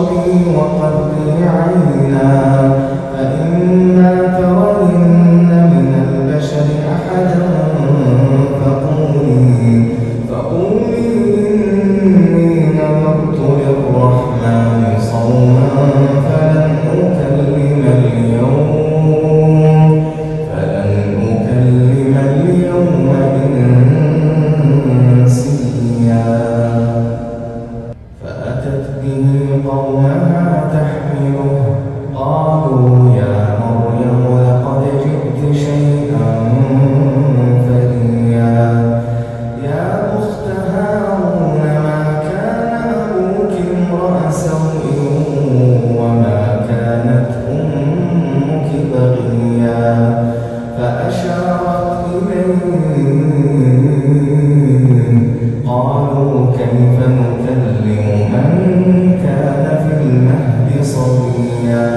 واشربي كيف نكلم من كان في المهد صبيا؟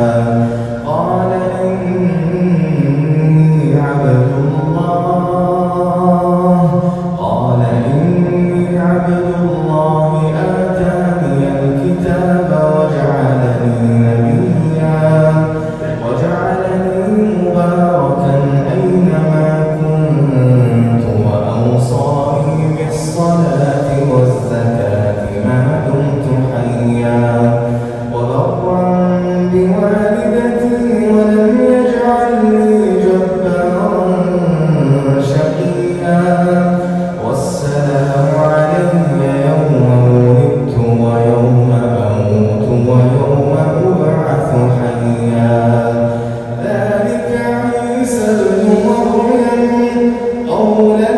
قولا